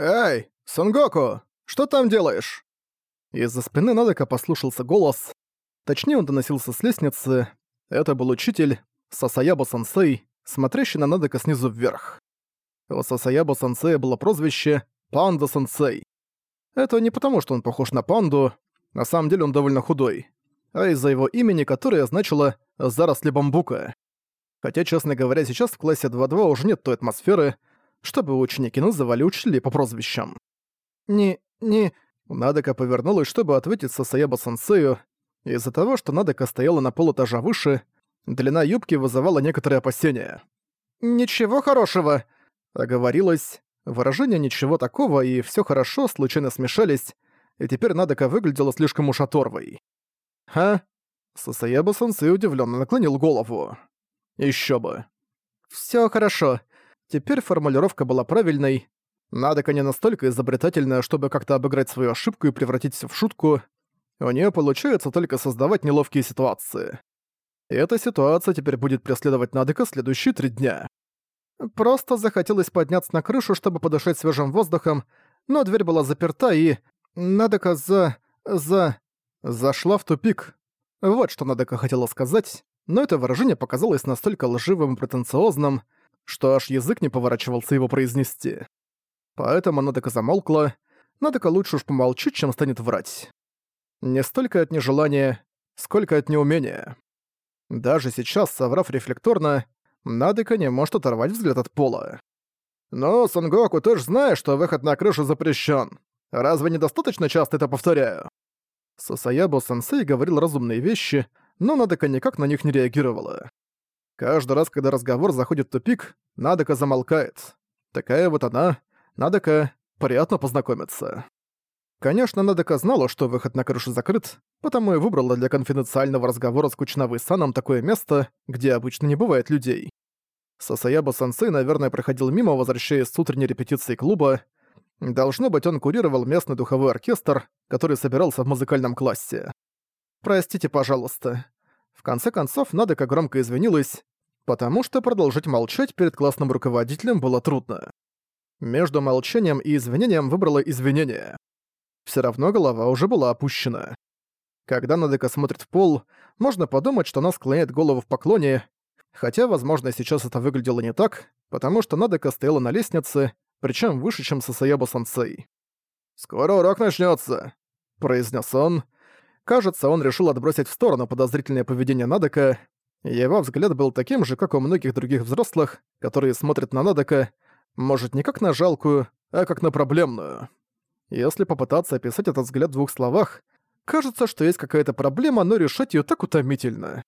«Эй, Сунгоку, что там делаешь?» Из-за спины Надека послушался голос. Точнее, он доносился с лестницы. Это был учитель, Сасаябо-сенсей, смотрящий на Надека снизу вверх. У Сасаябо-сенсея было прозвище «Панда-сенсей». Это не потому, что он похож на панду, на самом деле он довольно худой, а из-за его имени, которое значило «заросли бамбука». Хотя, честно говоря, сейчас в классе 2.2 уже нет той атмосферы, чтобы ученики называли учителей по прозвищам. «Не... не...» Надека повернулась, чтобы ответить Сасаеба-сенсею. Из-за того, что Надека стояла на полэтажа выше, длина юбки вызывала некоторые опасения. «Ничего хорошего!» Оговорилась. Выражения «ничего такого» и все хорошо» случайно смешались, и теперь Надека выглядела слишком уж оторвой. «Ха?» Сасаеба-сенсей удивленно наклонил голову. Еще бы. Все хорошо. Теперь формулировка была правильной. Надека не настолько изобретательная, чтобы как-то обыграть свою ошибку и превратить всё в шутку. У нее получается только создавать неловкие ситуации. И эта ситуация теперь будет преследовать Надека следующие три дня. Просто захотелось подняться на крышу, чтобы подышать свежим воздухом, но дверь была заперта и... Надека за... за... зашла в тупик. Вот что Надека хотела сказать, но это выражение показалось настолько лживым и претенциозным, что аж язык не поворачивался его произнести. Поэтому Надека замолкла, Надека лучше уж помолчит, чем станет врать. Не столько от нежелания, сколько от неумения. Даже сейчас, соврав рефлекторно, Надека не может оторвать взгляд от пола. «Ну, Сангоку, ты ж знаешь, что выход на крышу запрещен. Разве недостаточно часто это повторяю?» Сасаябо-сенсей говорил разумные вещи, но Надека никак на них не реагировала. Каждый раз, когда разговор заходит в тупик, Надека замолкает. Такая вот она, Надека, приятно познакомиться. Конечно, Надека знала, что выход на крышу закрыт, потому и выбрала для конфиденциального разговора с Кучновой Саном такое место, где обычно не бывает людей. Сасаяба-сенсей, наверное, проходил мимо, возвращаясь с утренней репетиции клуба. Должно быть, он курировал местный духовой оркестр, который собирался в музыкальном классе. «Простите, пожалуйста». В конце концов, Надека громко извинилась, потому что продолжить молчать перед классным руководителем было трудно. Между молчанием и извинением выбрала извинение. Все равно голова уже была опущена. Когда Надека смотрит в пол, можно подумать, что она склоняет голову в поклоне, хотя, возможно, сейчас это выглядело не так, потому что Надека стояла на лестнице, причем выше, чем Сасаябо-сенсей. «Скоро урок начнется, произнес он, Кажется, он решил отбросить в сторону подозрительное поведение Надека. Его взгляд был таким же, как у многих других взрослых, которые смотрят на Надека, может, не как на жалкую, а как на проблемную. Если попытаться описать этот взгляд в двух словах, кажется, что есть какая-то проблема, но решать ее так утомительно.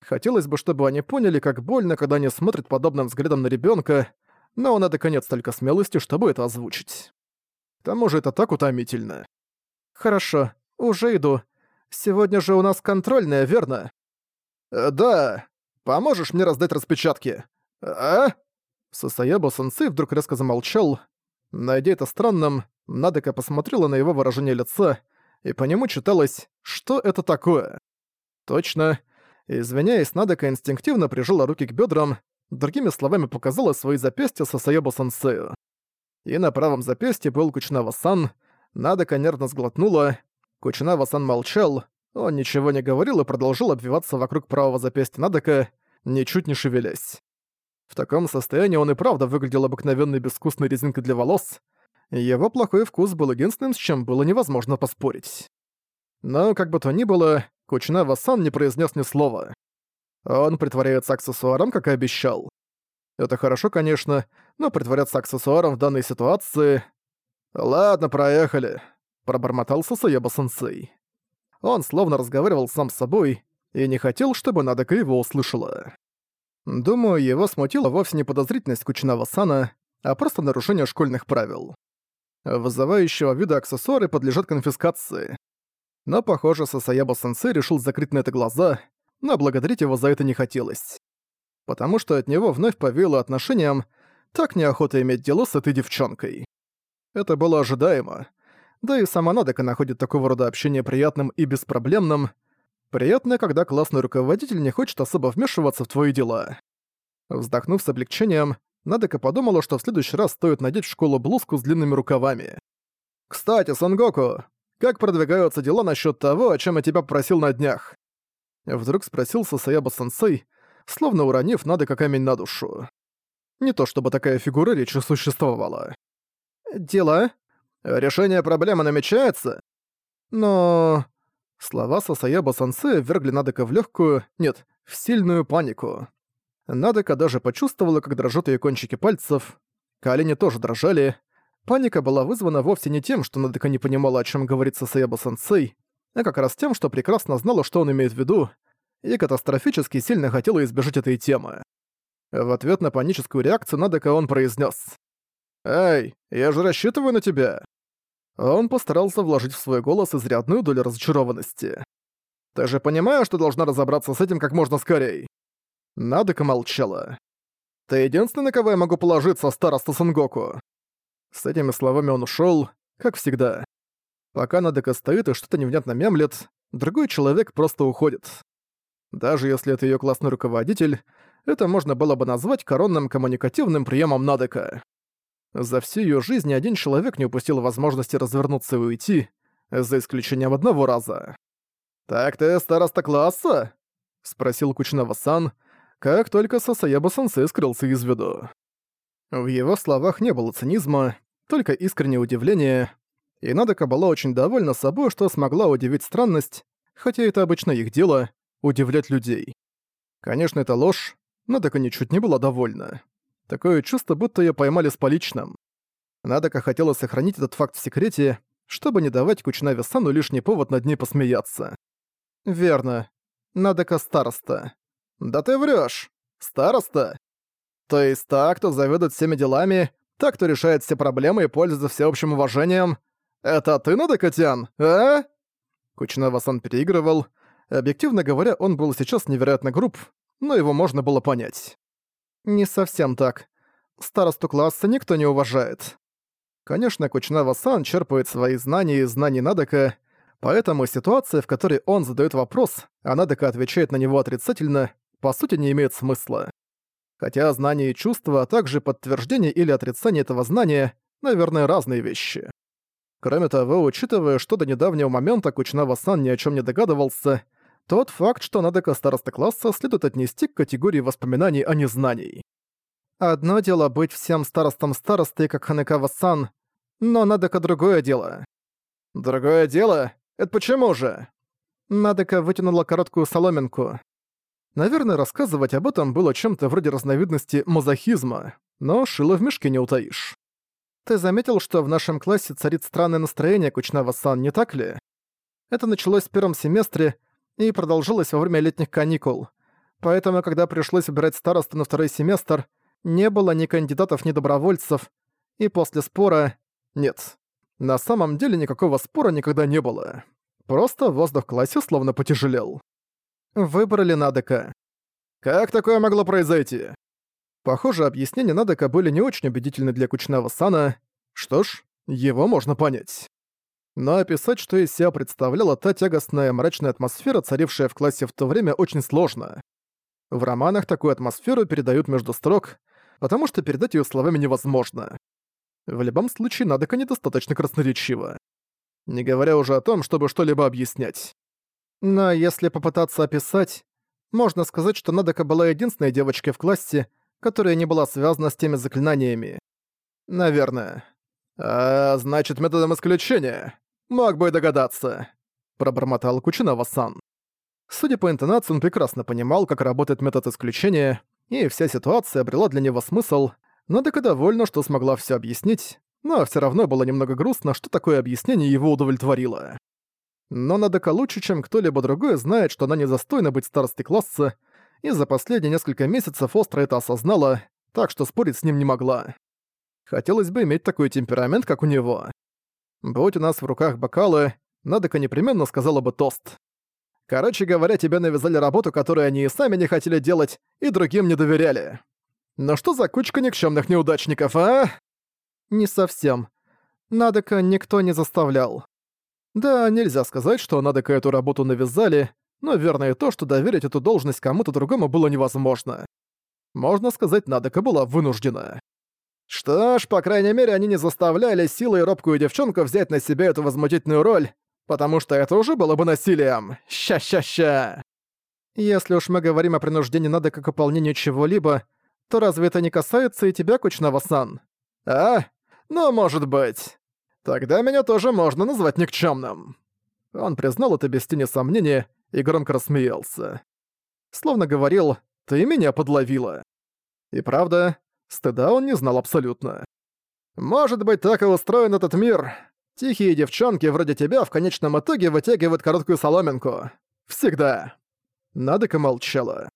Хотелось бы, чтобы они поняли, как больно, когда они смотрят подобным взглядом на ребенка, но у Надека нет столько смелости, чтобы это озвучить. К тому же это так утомительно. «Хорошо, уже иду. Сегодня же у нас контрольная, верно?» э, «Да. Поможешь мне раздать распечатки?» «А?» Сасаябо-сенсей вдруг резко замолчал. Найдя это странным, Надека посмотрела на его выражение лица, и по нему читалось «Что это такое?». Точно. Извиняясь, Надека инстинктивно прижала руки к бедрам, другими словами показала свои запястья Сасаябо-сенсею. И на правом запястье был Кучнава-сан, Надека нервно сглотнула, Кучинава-сан молчал, он ничего не говорил и продолжил обвиваться вокруг правого запястья Надека, ничуть не шевелясь. В таком состоянии он и правда выглядел обыкновенной безвкусной резинкой для волос, его плохой вкус был единственным, с чем было невозможно поспорить. Но, как бы то ни было, Кучинава-сан не произнес ни слова. Он притворяется аксессуаром, как и обещал. Это хорошо, конечно, но притворяться аксессуаром в данной ситуации... Ладно, проехали пробормотал Сасаеба-сенсей. Он словно разговаривал сам с собой и не хотел, чтобы Надека его услышала. Думаю, его смутила вовсе не подозрительность Кучинава Сана, а просто нарушение школьных правил. Вызывающего вида аксессуары подлежат конфискации. Но, похоже, Сасаяба-сенсей решил закрыть на это глаза, но благодарить его за это не хотелось. Потому что от него вновь повеяло отношением так неохота иметь дело с этой девчонкой. Это было ожидаемо, да и сама Надека находит такого рода общение приятным и беспроблемным. Приятно, когда классный руководитель не хочет особо вмешиваться в твои дела. Вздохнув с облегчением, Надека подумала, что в следующий раз стоит надеть в школу блузку с длинными рукавами. «Кстати, Сангоку, как продвигаются дела насчет того, о чем я тебя просил на днях?» Вдруг спросил Сасаяба-сенсей, словно уронив Надека камень на душу. Не то чтобы такая фигура речи существовала. «Дела? Решение проблемы намечается?» Но... Слова Сасаяба Сансея ввергли Надека в легкую, нет, в сильную панику. Надека даже почувствовала, как дрожат ее кончики пальцев. Колени тоже дрожали. Паника была вызвана вовсе не тем, что Надека не понимала, о чем говорит Сасаяба Сансей, а как раз тем, что прекрасно знала, что он имеет в виду, и катастрофически сильно хотела избежать этой темы. В ответ на паническую реакцию Надека он произнес: «Эй, я же рассчитываю на тебя!» Он постарался вложить в свой голос изрядную долю разочарованности. «Ты же понимаешь, что должна разобраться с этим как можно скорей?» Надека молчала. «Ты единственный, на кого я могу положиться, староста Сангоку!» С этими словами он ушёл, как всегда. Пока Надека стоит и что-то невнятно мямлет, другой человек просто уходит. Даже если это её классный руководитель, это можно было бы назвать коронным коммуникативным приемом Надека. За всю её жизнь ни один человек не упустил возможности развернуться и уйти, за исключением одного раза. «Так ты староста класса?» — спросил Кучнава-сан, как только Сасаяба-сенсей скрылся из виду. В его словах не было цинизма, только искреннее удивление, и Надека была очень довольна собой, что смогла удивить странность, хотя это обычно их дело — удивлять людей. Конечно, это ложь, Надека ничуть не была довольна. Такое чувство, будто её поймали с поличным. Надека хотела сохранить этот факт в секрете, чтобы не давать Кучнаве-сану лишний повод над ней посмеяться. «Верно. Надека староста». «Да ты врёшь! Староста? То есть та, кто заведует всеми делами, та, кто решает все проблемы и пользуется всеобщим уважением. Это ты, Надекатян, а?» Кучнава-сан переигрывал. Объективно говоря, он был сейчас невероятно груб, но его можно было понять. Не совсем так. Старосту класса никто не уважает. Конечно, Кучнава-сан черпает свои знания из знаний Надека, поэтому ситуация, в которой он задает вопрос, а Надека отвечает на него отрицательно, по сути не имеет смысла. Хотя знание и чувства, а также подтверждение или отрицание этого знания, наверное, разные вещи. Кроме того, учитывая, что до недавнего момента Кучнава-сан ни о чем не догадывался, тот факт, что Надека староста класса, следует отнести к категории воспоминаний, а не знаний. Одно дело быть всем старостом старостой, как Ханекава-сан, но Надека другое дело. Другое дело? Это почему же? Надека вытянула короткую соломинку. Наверное, рассказывать об этом было чем-то вроде разновидности мазохизма, но шило в мешке не утаишь. Ты заметил, что в нашем классе царит странное настроение, Кучнава-сан, не так ли? Это началось в первом семестре, и продолжилось во время летних каникул. Поэтому, когда пришлось выбирать старосту на второй семестр, не было ни кандидатов, ни добровольцев, и после спора... Нет. На самом деле никакого спора никогда не было. Просто воздух в классе словно потяжелел. Выбрали Надека. Как такое могло произойти? Похоже, объяснения Надека были не очень убедительны для Кучнава Сана. Что ж, его можно понять но описать, что из себя представляла та тягостная мрачная атмосфера, царившая в классе в то время, очень сложно. В романах такую атмосферу передают между строк, потому что передать ее словами невозможно. В любом случае, Надека недостаточно красноречиво. Не говоря уже о том, чтобы что-либо объяснять. Но если попытаться описать, можно сказать, что Надека была единственной девочкой в классе, которая не была связана с теми заклинаниями. Наверное. А значит, методом исключения. «Мог бы догадаться», — пробормотал Кучинава-сан. Судя по интонации, он прекрасно понимал, как работает метод исключения, и вся ситуация обрела для него смысл, и довольна, что смогла все объяснить, но все равно было немного грустно, что такое объяснение его удовлетворило. Но Надека лучше, чем кто-либо другой, знает, что она не застойна быть старостой класса, и за последние несколько месяцев остро это осознала, так что спорить с ним не могла. Хотелось бы иметь такой темперамент, как у него. Будь у нас в руках бокалы, Надека непременно сказала бы тост. Короче говоря, тебе навязали работу, которую они и сами не хотели делать, и другим не доверяли. Но что за кучка никчемных неудачников, а? Не совсем. Надека никто не заставлял. Да, нельзя сказать, что Надека эту работу навязали, но верно и то, что доверить эту должность кому-то другому было невозможно. Можно сказать, Надека была вынуждена. Что ж, по крайней мере, они не заставляли силой робкую девчонку взять на себя эту возмутительную роль, потому что это уже было бы насилием. Ща-ща-ща. Если уж мы говорим о принуждении Надека к выполнению чего-либо, то разве это не касается и тебя, Кучнава-сан? А? Ну, может быть. Тогда меня тоже можно назвать никчемным. Он признал это без тени сомнения и громко рассмеялся. Словно говорил «ты меня подловила». И правда, стыда он не знал абсолютно. «Может быть, так и устроен этот мир. Тихие девчонки вроде тебя в конечном итоге вытягивают короткую соломинку. Всегда». Надека молчала.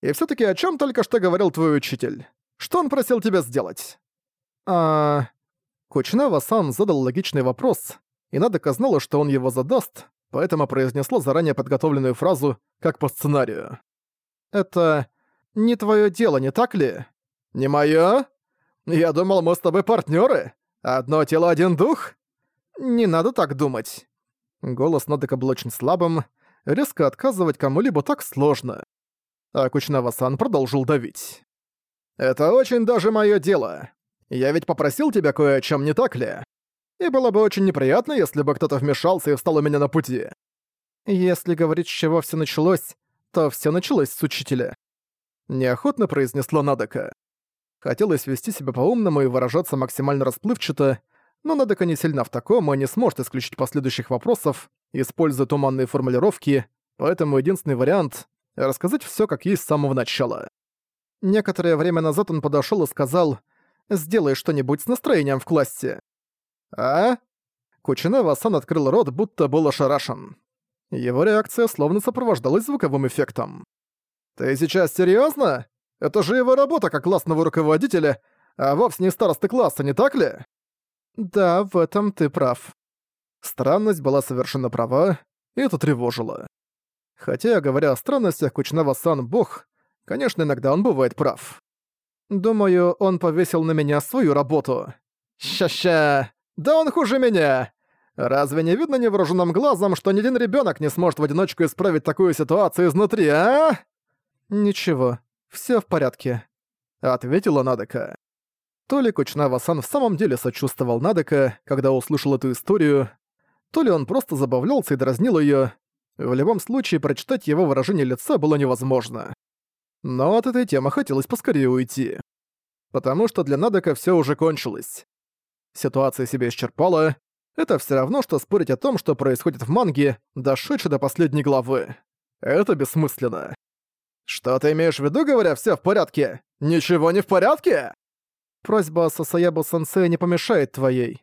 «И всё таки о чём только что говорил твой учитель? Что он просил тебя сделать?» «А...» Кучнава-сан задал логичный вопрос, и Надека знала, что он его задаст, поэтому произнесла заранее подготовленную фразу, как по сценарию. «Это не твое дело, не так ли?» «Не мое? Я думал, мы с тобой партнеры. Одно тело, один дух?» «Не надо так думать». Голос Надека был очень слабым, резко отказывать кому-либо так сложно. А Кучнава-сан продолжил давить. «Это очень даже мое дело. Я ведь попросил тебя кое о чем, не так ли? И было бы очень неприятно, если бы кто-то вмешался и встал у меня на пути. Если говорить, с чего все началось, то все началось с учителя. Неохотно произнесла Надека. Хотелось вести себя по-умному и выражаться максимально расплывчато, но Надека не сильна в таком и не сможет исключить последующих вопросов, используя туманные формулировки, поэтому единственный вариант — рассказать все как есть с самого начала. Некоторое время назад он подошел и сказал «Сделай что-нибудь с настроением в классе». «А?» Кучинава-сан открыл рот, будто был ошарашен. Его реакция словно сопровождалась звуковым эффектом. «Ты сейчас серьёзно? Это же его работа как классного руководителя, а вовсе не старосты класса, не так ли?» «Да, в этом ты прав». Странность была совершенно права, и это тревожило. Хотя, говоря о странностях, Кучнава-сан бог, конечно, иногда он бывает прав. Думаю, он повесил на меня свою работу. Ща-ща! Да он хуже меня! Разве не видно невооруженным глазом, что ни один ребенок не сможет в одиночку исправить такую ситуацию изнутри, а? Ничего, все в порядке, ответила Надека. То ли Кучнава-сан в самом деле сочувствовал Надека, когда услышал эту историю, то ли он просто забавлялся и дразнил ее. В любом случае, прочитать его выражение лица было невозможно. Но от этой темы хотелось поскорее уйти. Потому что для Надека все уже кончилось. Ситуация себя исчерпала. Это все равно, что спорить о том, что происходит в манге, дошедшей до последней главы. Это бессмысленно. Что ты имеешь в виду, говоря «все в порядке»? Ничего не в порядке? Просьба Сасаябу-сенсея не помешает твоей.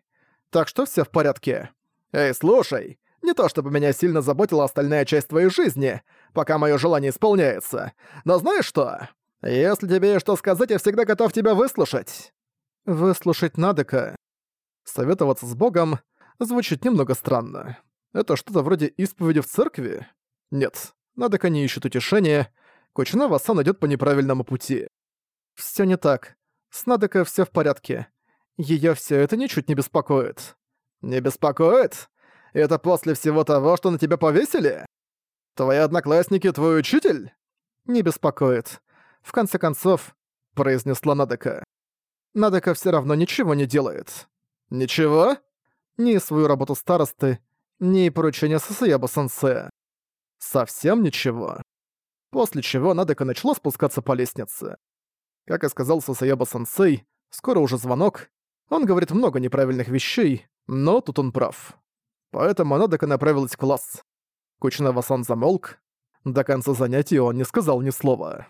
Так что все в порядке. Эй, слушай, не то чтобы меня сильно заботила остальная часть твоей жизни, пока мое желание исполняется. Но знаешь что? Если тебе есть что сказать, я всегда готов тебя выслушать. Выслушать надо-ка. Советоваться с Богом звучит немного странно. Это что-то вроде исповеди в церкви? Нет, Надека не ищет утешения. Кучинава-сан идёт по неправильному пути. Всё не так. С Надека всё в порядке. Её всё это ничуть не беспокоит. Не беспокоит? Это после всего того, что на тебя повесили? Твои одноклассники твой учитель? Не беспокоит. В конце концов, произнесла Надека. Надека всё равно ничего не делает. Ничего? Ни свою работу старосты, ни поручение Сасаяба-сенсея. Совсем ничего. После чего Надека начала спускаться по лестнице. Как и сказал Сасаяба-сенсей, скоро уже звонок. Он говорит много неправильных вещей, но тут он прав. Поэтому Надека направилась в класс. Кучинава-сан замолк. До конца занятия он не сказал ни слова.